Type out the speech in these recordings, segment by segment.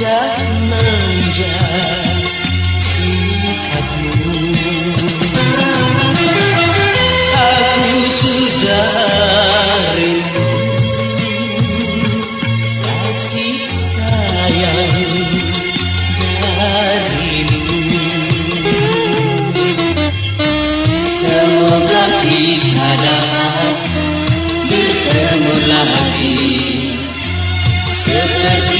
Chắc!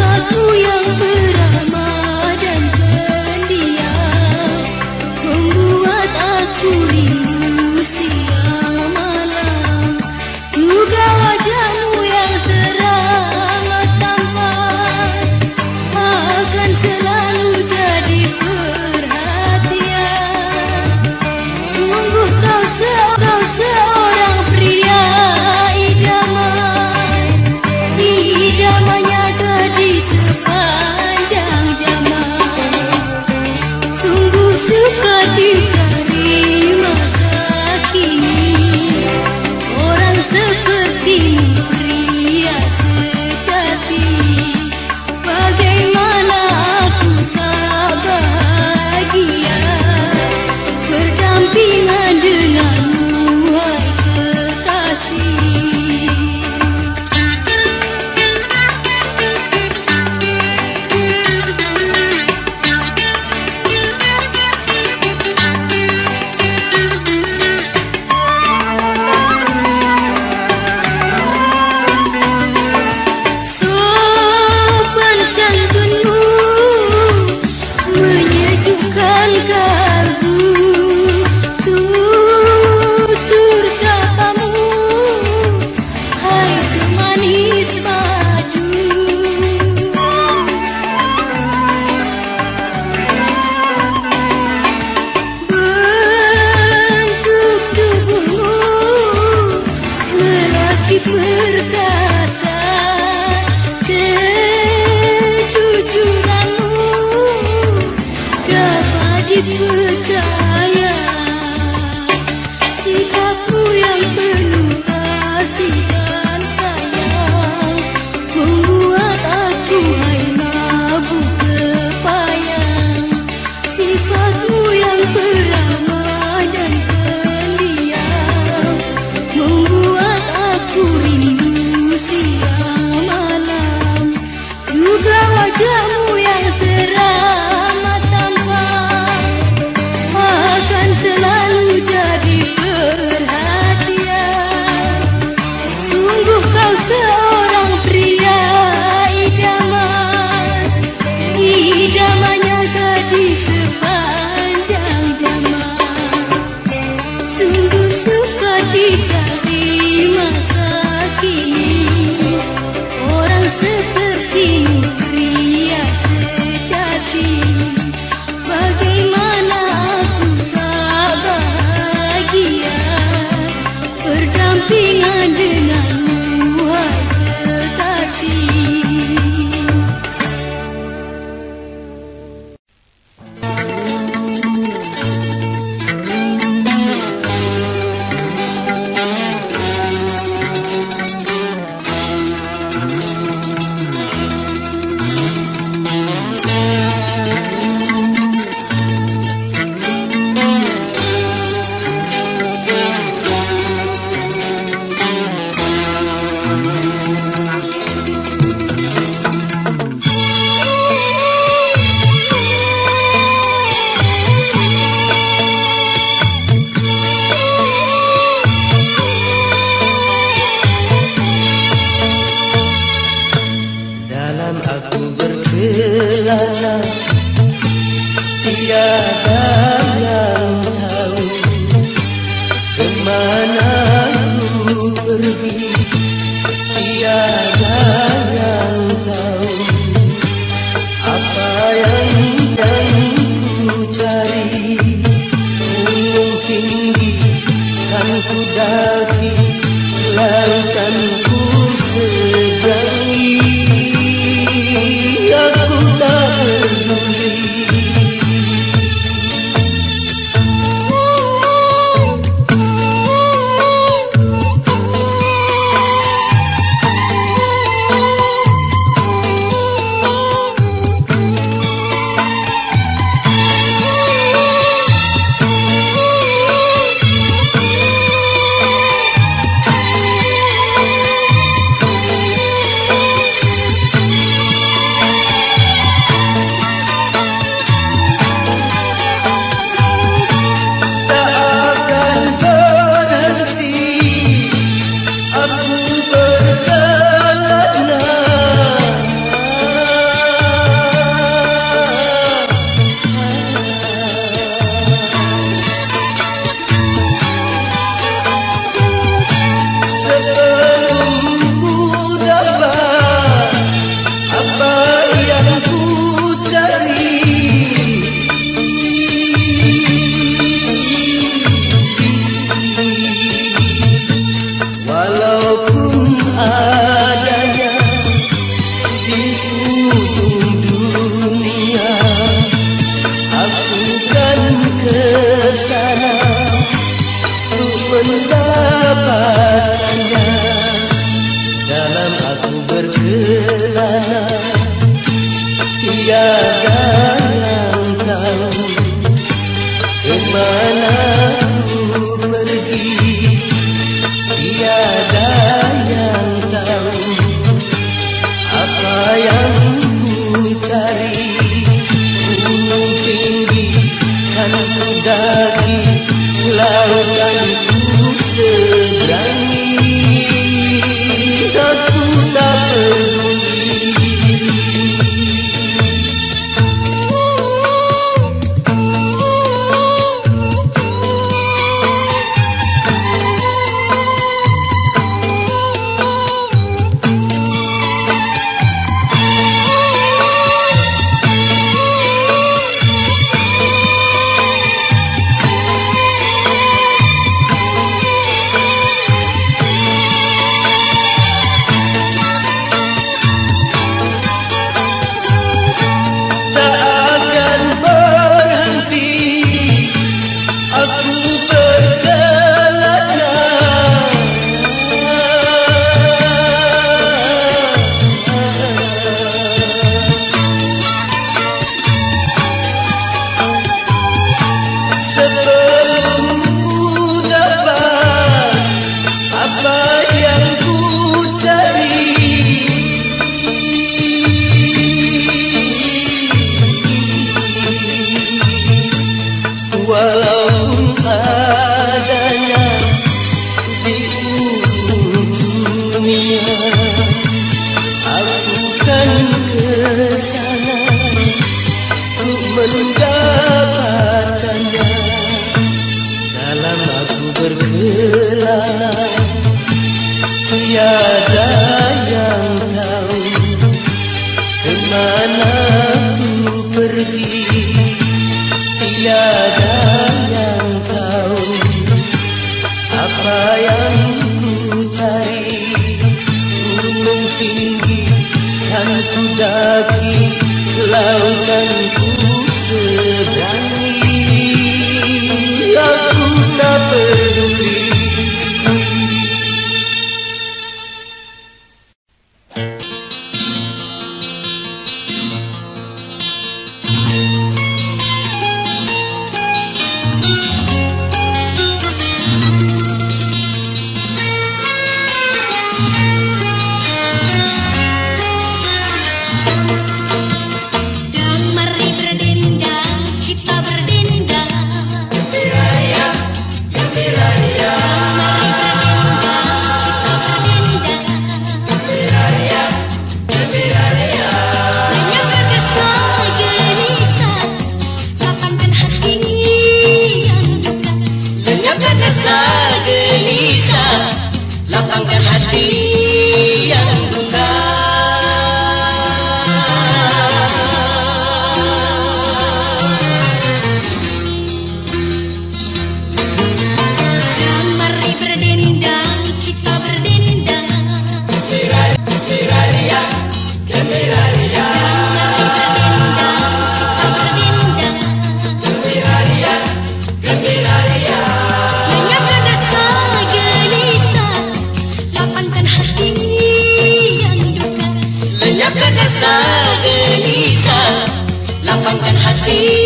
Aku yang ber... ku daki Lautan يوما تنحدي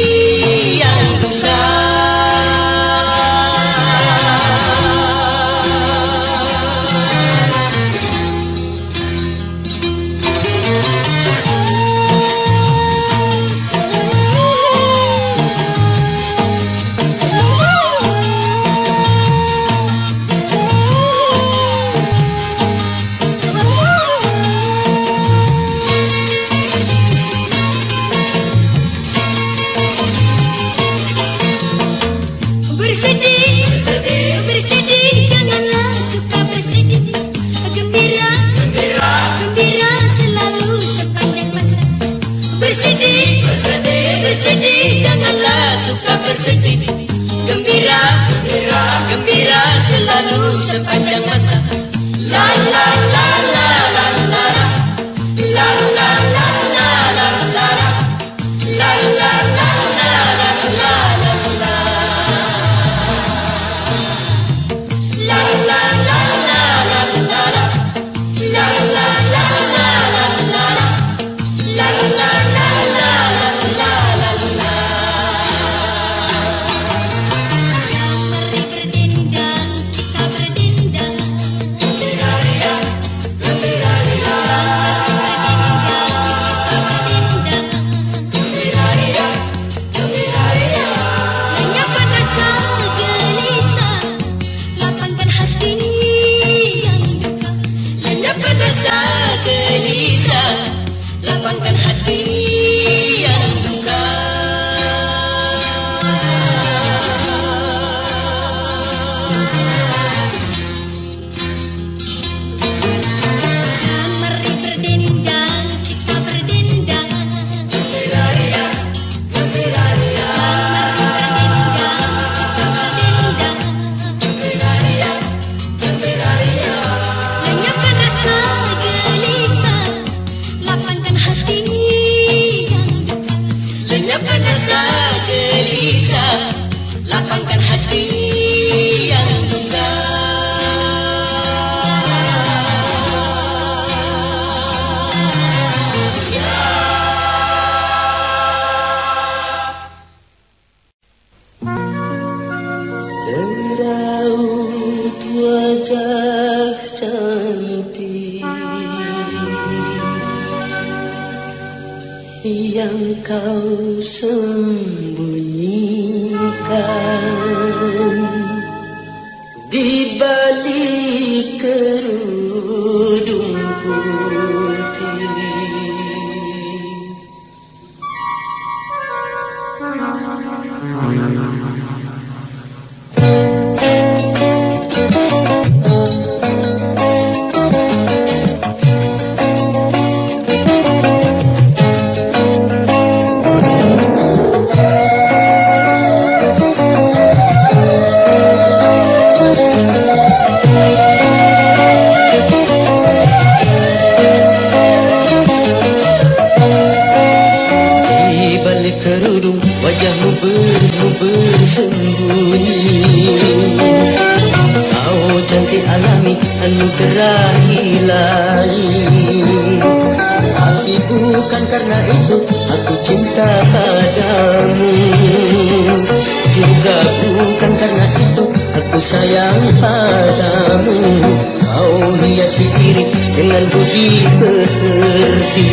janji berhenti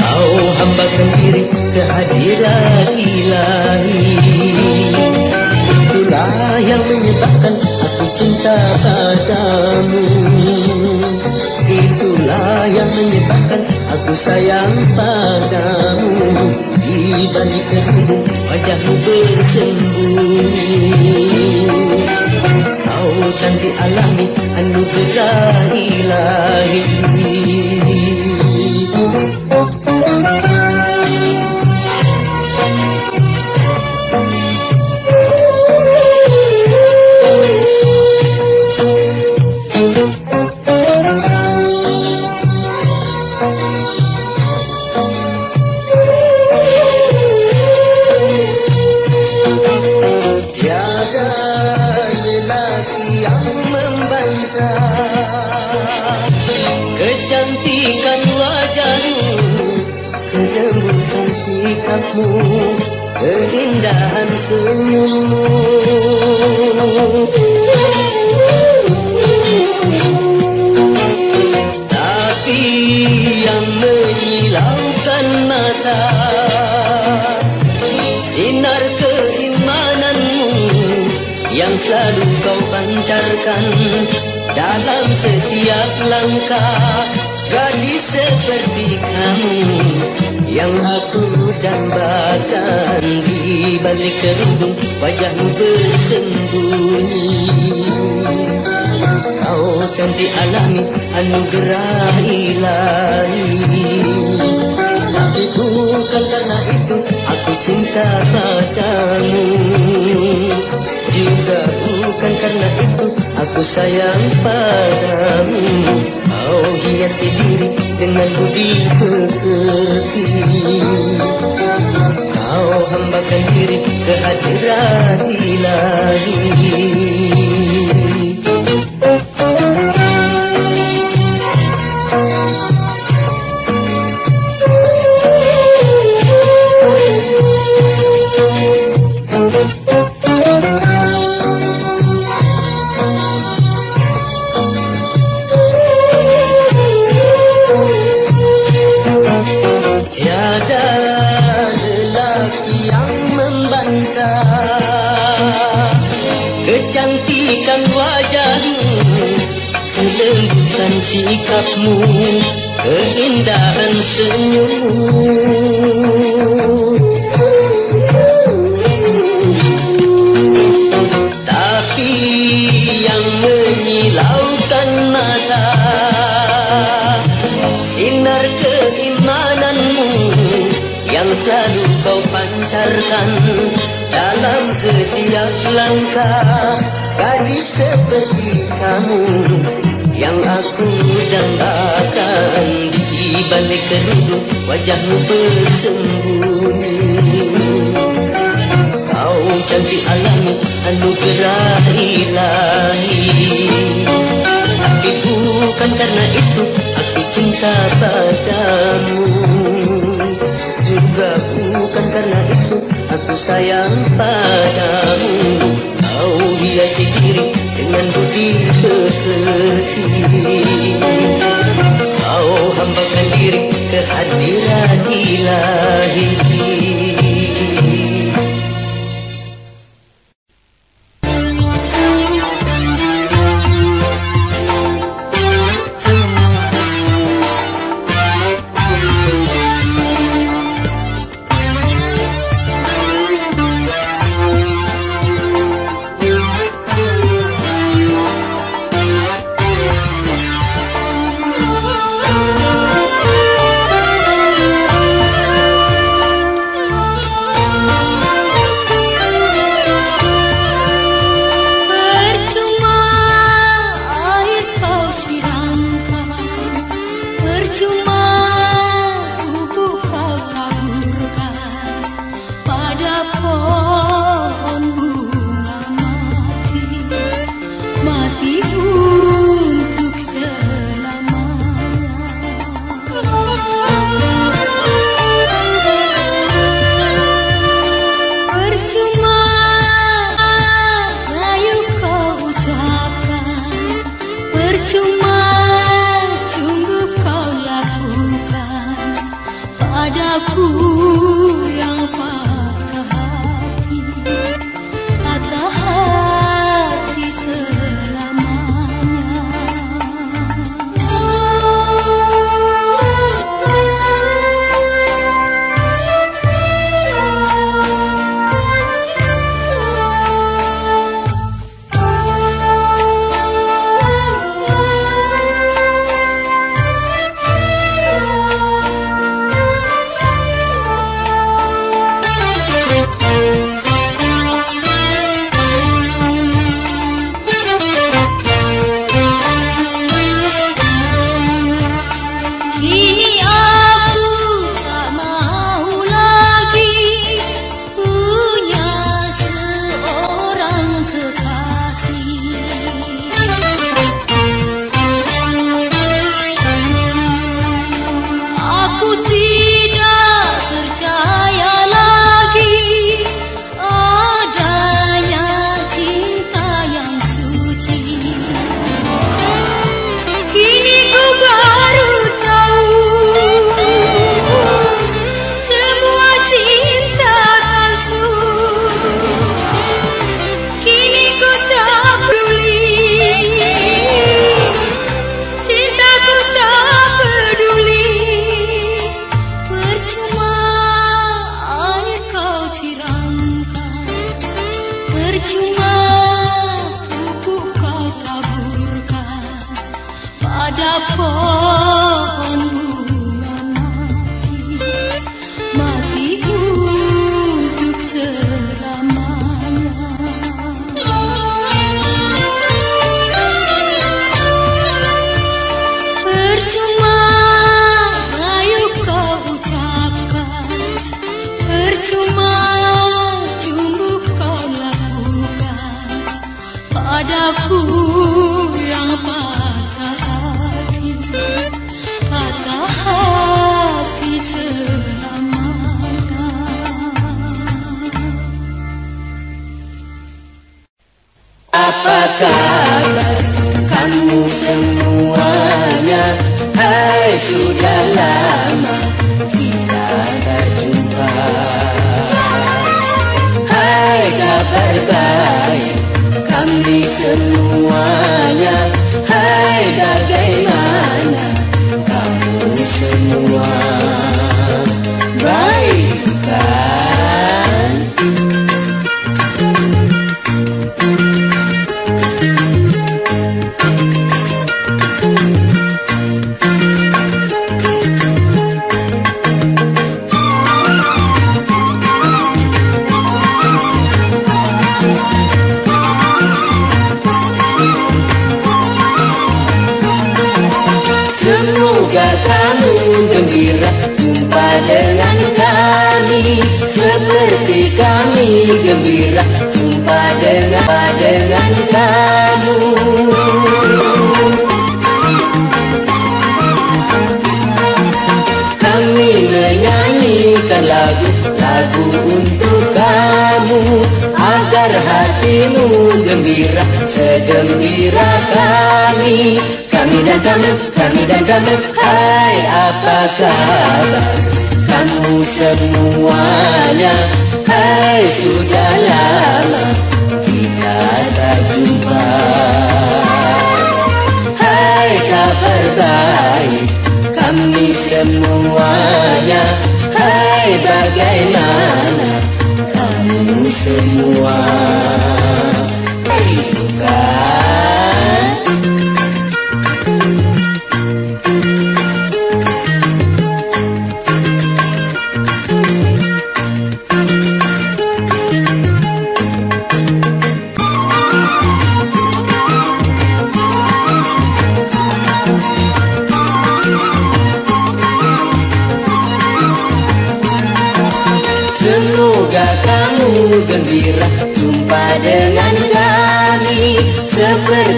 Kau hambakan diri kehadiran ilahi Itulah yang menyebabkan aku cinta padamu. Itulah yang menyebabkan aku sayang padamu. Di balik kehidupan wajahmu bersembunyi cantik alami anugerah ilahi bukan karena itu aku cinta padamu. Juga bukan karena itu aku sayang padamu. Kau hiasi diri dengan budi pekerti Kau hambakan diri kehadiran ilahi kamu Yang aku dambakan. Di balik kerudung Wajahmu bersembunyi. Kau cantik alami anugerah ilahi Tapi bukan karena itu aku cinta padamu. Juga bukan karena itu aku sayang padamu Kau hiasi diri dengan budi pekerti Kau hambakan diri kehadiran ilahi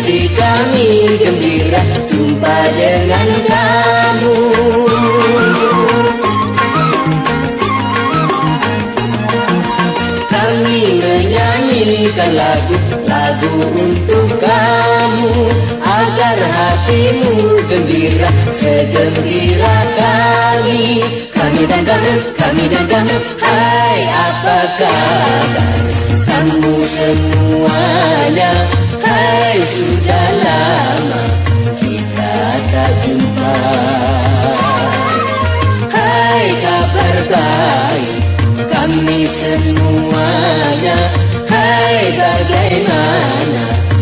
hati kami gembira jumpa dengan kamu. Kami menyanyikan lagu lagu untuk kamu agar hatimu gembira segembira kami. Kami dan kamu, kami dan kamu, hai apa kabar? Kamu semuanya. Ay sudah lama kita tak jumpa. Hai kau berteriakkan Kami semuanya. Hai bagaimana?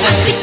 Yang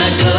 I go.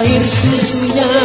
air susu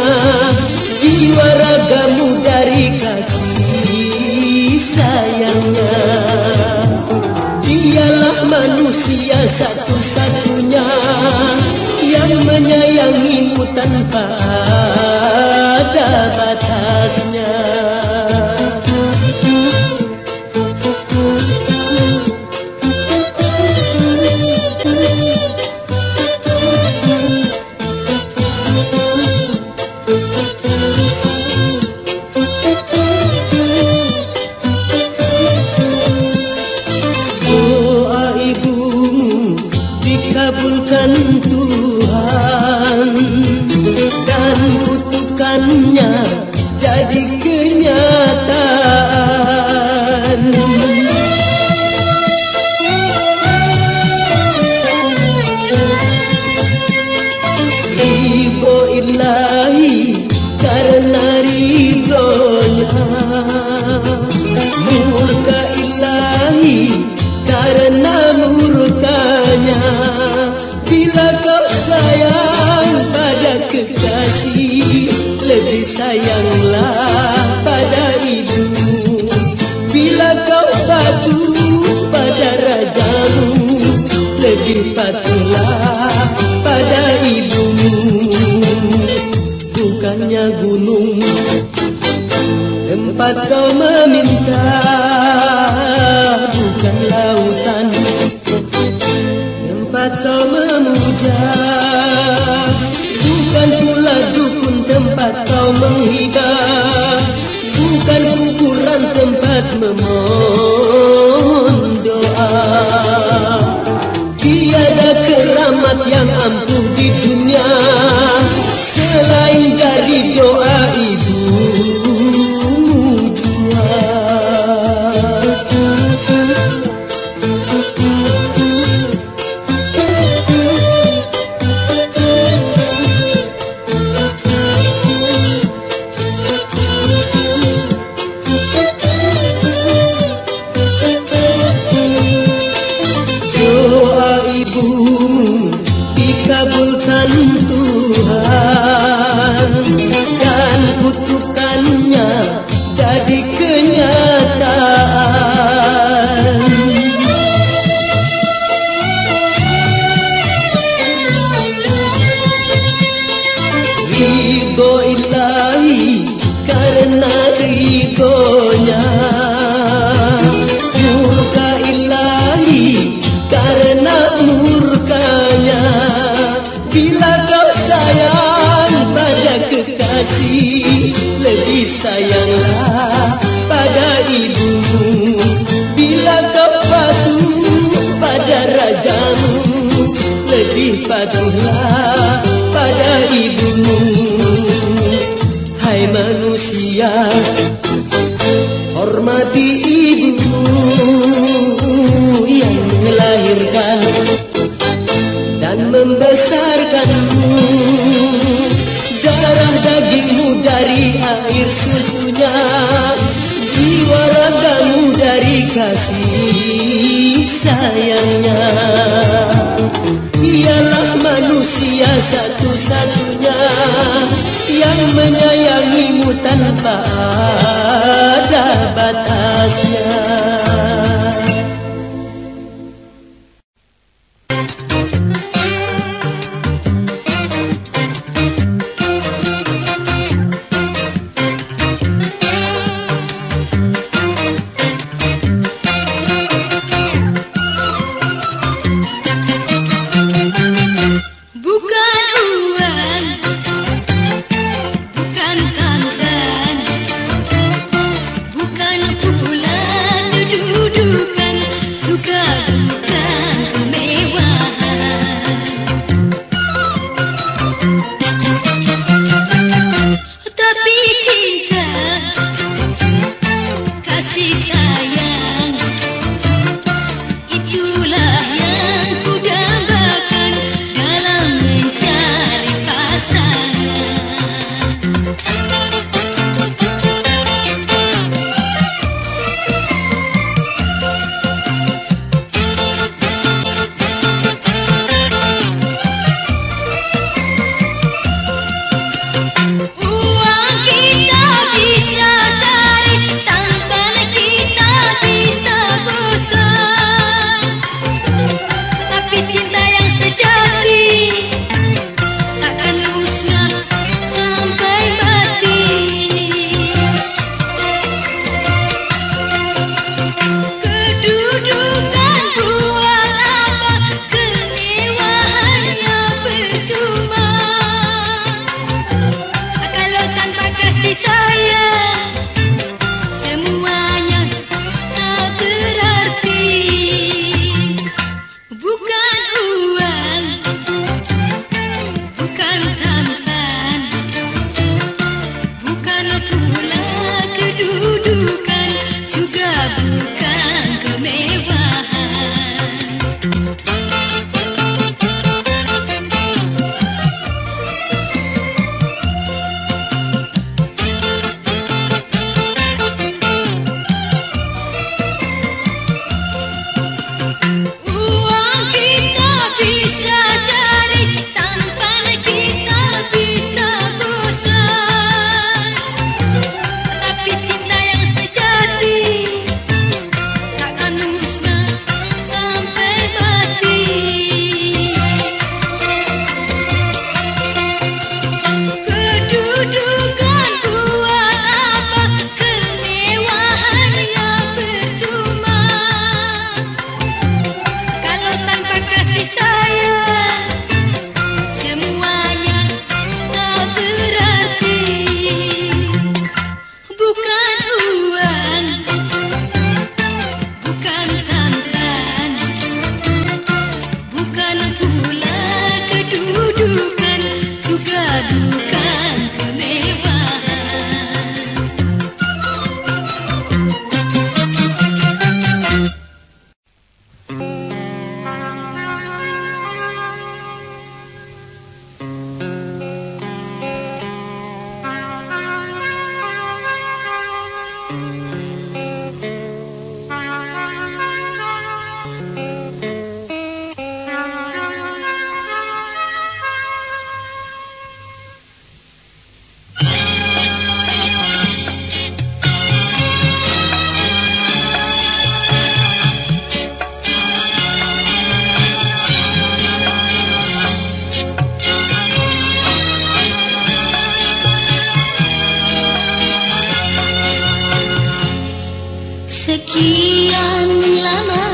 yang lama